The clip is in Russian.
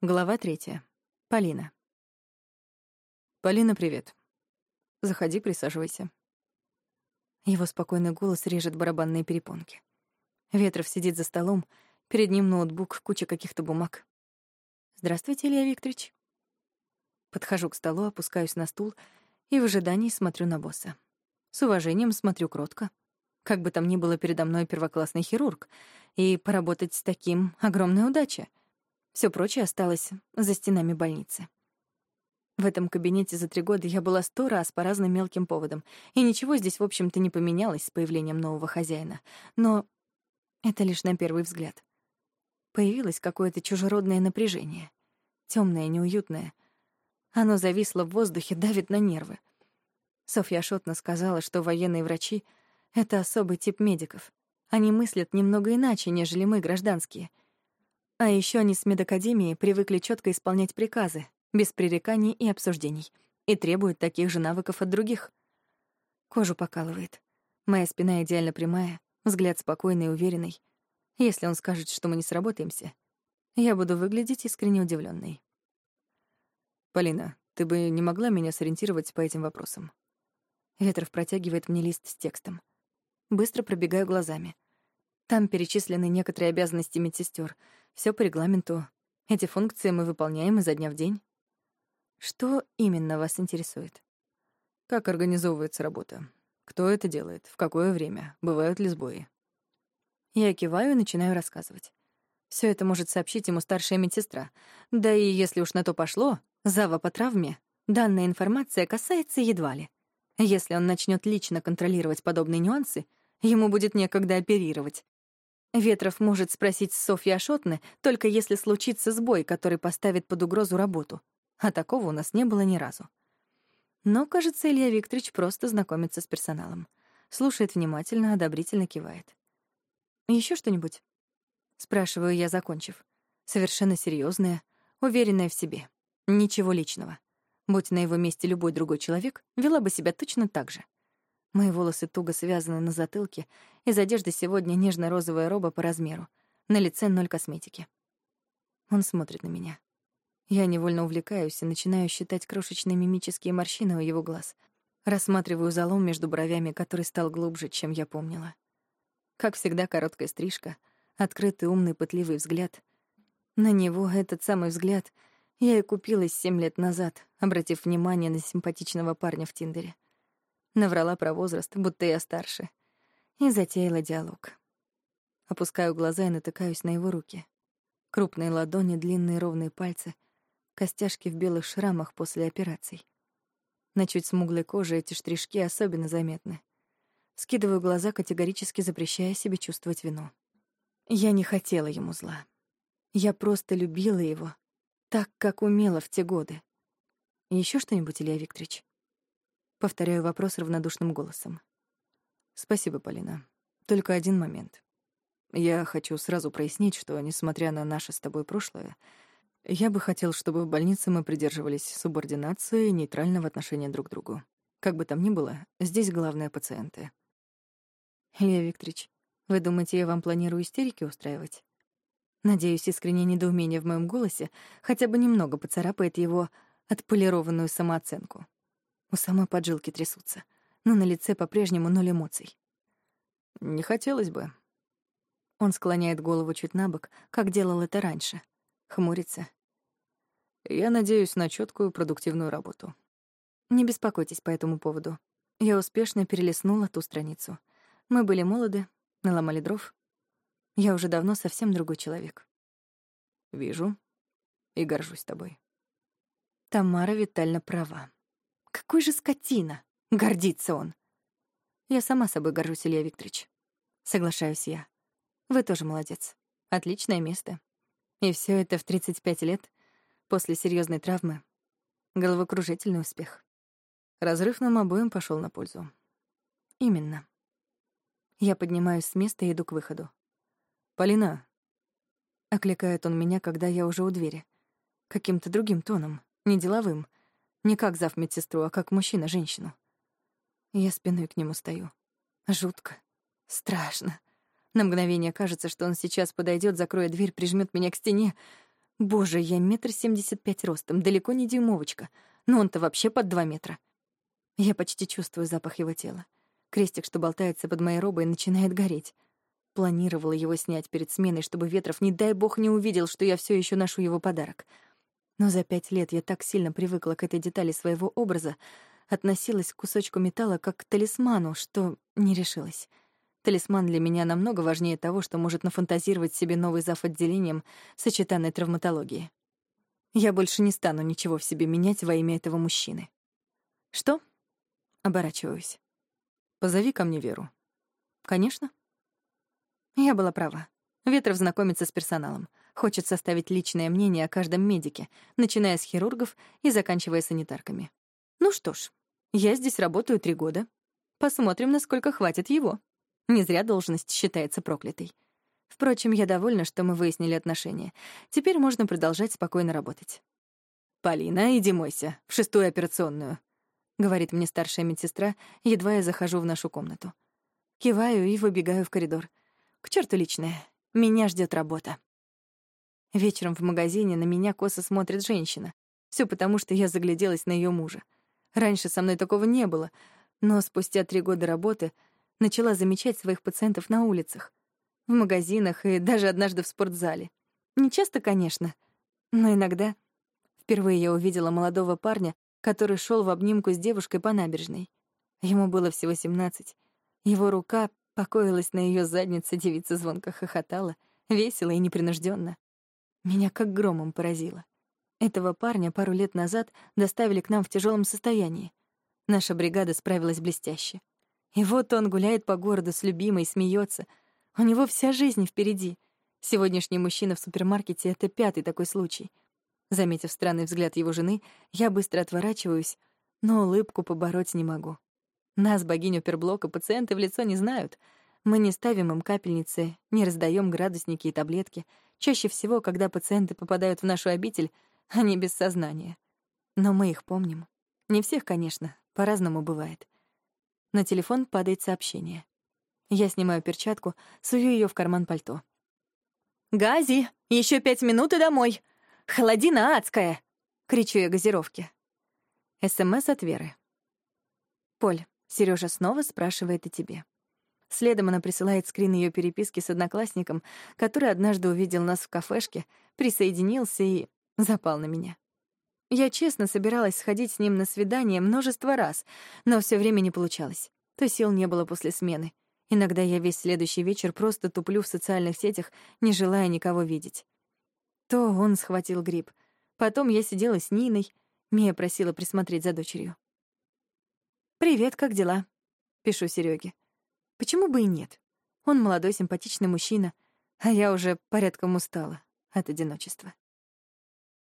Глава третья. Полина. «Полина, привет. Заходи, присаживайся». Его спокойный голос режет барабанные перепонки. Ветров сидит за столом, перед ним ноутбук, куча каких-то бумаг. «Здравствуйте, Илья Викторович». Подхожу к столу, опускаюсь на стул и в ожидании смотрю на босса. С уважением смотрю кротко. Как бы там ни было передо мной первоклассный хирург, и поработать с таким — огромная удача — все прочее осталось за стенами больницы. В этом кабинете за три года я была сто раз по разным мелким поводам, и ничего здесь, в общем-то, не поменялось с появлением нового хозяина. Но это лишь на первый взгляд. Появилось какое-то чужеродное напряжение. темное, неуютное. Оно зависло в воздухе, давит на нервы. Софья Шотна сказала, что военные врачи — это особый тип медиков. Они мыслят немного иначе, нежели мы, гражданские — а еще они с медакадемией привыкли четко исполнять приказы, без пререканий и обсуждений, и требуют таких же навыков от других. Кожу покалывает. Моя спина идеально прямая, взгляд спокойный и уверенный. Если он скажет, что мы не сработаемся, я буду выглядеть искренне удивленной. «Полина, ты бы не могла меня сориентировать по этим вопросам?» Ветров протягивает мне лист с текстом. Быстро пробегаю глазами. Там перечислены некоторые обязанности медсестер, все по регламенту. Эти функции мы выполняем изо дня в день. Что именно вас интересует? Как организовывается работа? Кто это делает? В какое время? Бывают ли сбои? Я киваю и начинаю рассказывать. Все это может сообщить ему старшая медсестра. Да и если уж на то пошло, зава по травме, данная информация касается едва ли. Если он начнет лично контролировать подобные нюансы, ему будет некогда оперировать, Ветров может спросить Софьи Ашотны, только если случится сбой, который поставит под угрозу работу. А такого у нас не было ни разу. Но, кажется, Илья Викторович просто знакомится с персоналом. Слушает внимательно, одобрительно кивает. Еще что-нибудь?» Спрашиваю я, закончив. Совершенно серьезная, уверенная в себе. Ничего личного. Будь на его месте любой другой человек, вела бы себя точно так же. Мои волосы туго связаны на затылке, из одежды сегодня нежно-розовая роба по размеру. На лице ноль косметики. Он смотрит на меня. Я невольно увлекаюсь и начинаю считать крошечные мимические морщины у его глаз. Рассматриваю залом между бровями, который стал глубже, чем я помнила. Как всегда, короткая стрижка, открытый, умный, пытливый взгляд. На него этот самый взгляд я и купилась семь лет назад, обратив внимание на симпатичного парня в Тиндере. Наврала про возраст, будто я старше. И затеяла диалог. Опускаю глаза и натыкаюсь на его руки. Крупные ладони, длинные ровные пальцы, костяшки в белых шрамах после операций. На чуть смуглой коже эти штришки особенно заметны. Скидываю глаза, категорически запрещая себе чувствовать вину. Я не хотела ему зла. Я просто любила его, так, как умела в те годы. Еще что-нибудь, Илья Викторович? Повторяю вопрос равнодушным голосом. Спасибо, Полина. Только один момент. Я хочу сразу прояснить, что, несмотря на наше с тобой прошлое, я бы хотел, чтобы в больнице мы придерживались субординации и нейтрального отношения друг к другу. Как бы там ни было, здесь главное — пациенты. Илья Викторович, вы думаете, я вам планирую истерики устраивать? Надеюсь, искреннее недоумение в моем голосе хотя бы немного поцарапает его отполированную самооценку. У самой поджилки трясутся, но на лице по-прежнему ноль эмоций. «Не хотелось бы». Он склоняет голову чуть на бок, как делал это раньше. Хмурится. «Я надеюсь на четкую продуктивную работу». Не беспокойтесь по этому поводу. Я успешно перелистнула ту страницу. Мы были молоды, наломали дров. Я уже давно совсем другой человек. Вижу и горжусь тобой. Тамара Витальевна права. Какой же скотина! Гордится он. Я сама собой горжусь, Илья Викторович. Соглашаюсь я. Вы тоже молодец. Отличное место. И все это в 35 лет, после серьезной травмы. Головокружительный успех. Разрыв нам обоим пошел на пользу. Именно. Я поднимаюсь с места и иду к выходу. «Полина!» Окликает он меня, когда я уже у двери. Каким-то другим тоном, не деловым — не как зав медсестру, а как мужчина женщину. Я спиной к нему стою. Жутко. Страшно. На мгновение кажется, что он сейчас подойдет, закроет дверь, прижмет меня к стене. Боже, я метр семьдесят пять ростом, далеко не дюймовочка, но он-то вообще под два метра. Я почти чувствую запах его тела. Крестик, что болтается под моей робой, начинает гореть. Планировала его снять перед сменой, чтобы Ветров, не дай бог, не увидел, что я все еще ношу его подарок. Но за пять лет я так сильно привыкла к этой детали своего образа, относилась к кусочку металла как к талисману, что не решилась. Талисман для меня намного важнее того, что может нафантазировать себе новый зав. отделением сочетанной травматологии. Я больше не стану ничего в себе менять во имя этого мужчины. Что? Оборачиваюсь. Позови ко мне Веру. Конечно. Я была права. Ветров знакомится с персоналом. Хочет составить личное мнение о каждом медике, начиная с хирургов и заканчивая санитарками. Ну что ж, я здесь работаю три года. Посмотрим, насколько хватит его. Не зря должность считается проклятой. Впрочем, я довольна, что мы выяснили отношения. Теперь можно продолжать спокойно работать. «Полина, иди мойся, в шестую операционную», — говорит мне старшая медсестра, едва я захожу в нашу комнату. Киваю и выбегаю в коридор. К черту личное. Меня ждет работа. Вечером в магазине на меня косо смотрит женщина. Все потому, что я загляделась на ее мужа. Раньше со мной такого не было, но спустя три года работы начала замечать своих пациентов на улицах, в магазинах и даже однажды в спортзале. Не часто, конечно, но иногда. Впервые я увидела молодого парня, который шел в обнимку с девушкой по набережной. Ему было всего 17. Его рука покоилась на ее заднице, девица звонко хохотала, весело и непринужденно. Меня как громом поразило. Этого парня пару лет назад доставили к нам в тяжелом состоянии. Наша бригада справилась блестяще. И вот он гуляет по городу с любимой, смеется. У него вся жизнь впереди. Сегодняшний мужчина в супермаркете — это пятый такой случай. Заметив странный взгляд его жены, я быстро отворачиваюсь, но улыбку побороть не могу. Нас, богиню перблока, пациенты в лицо не знают. Мы не ставим им капельницы, не раздаем градусники и таблетки. Чаще всего, когда пациенты попадают в нашу обитель — они без сознания. Но мы их помним. Не всех, конечно, по-разному бывает. На телефон падает сообщение. Я снимаю перчатку, сую ее в карман пальто. «Гази! еще пять минут и домой! Холодина адская!» — кричу я газировке. СМС от Веры. «Поль, Сережа снова спрашивает о тебе». Следом она присылает скрин ее переписки с одноклассником, который однажды увидел нас в кафешке, присоединился и запал на меня. Я честно собиралась сходить с ним на свидание множество раз, но все время не получалось. То сил не было после смены. Иногда я весь следующий вечер просто туплю в социальных сетях, не желая никого видеть. То он схватил грипп. Потом я сидела с Ниной. Мия просила присмотреть за дочерью. «Привет, как дела?» — пишу Сереге. Почему бы и нет? Он молодой, симпатичный мужчина, а я уже порядком устала от одиночества.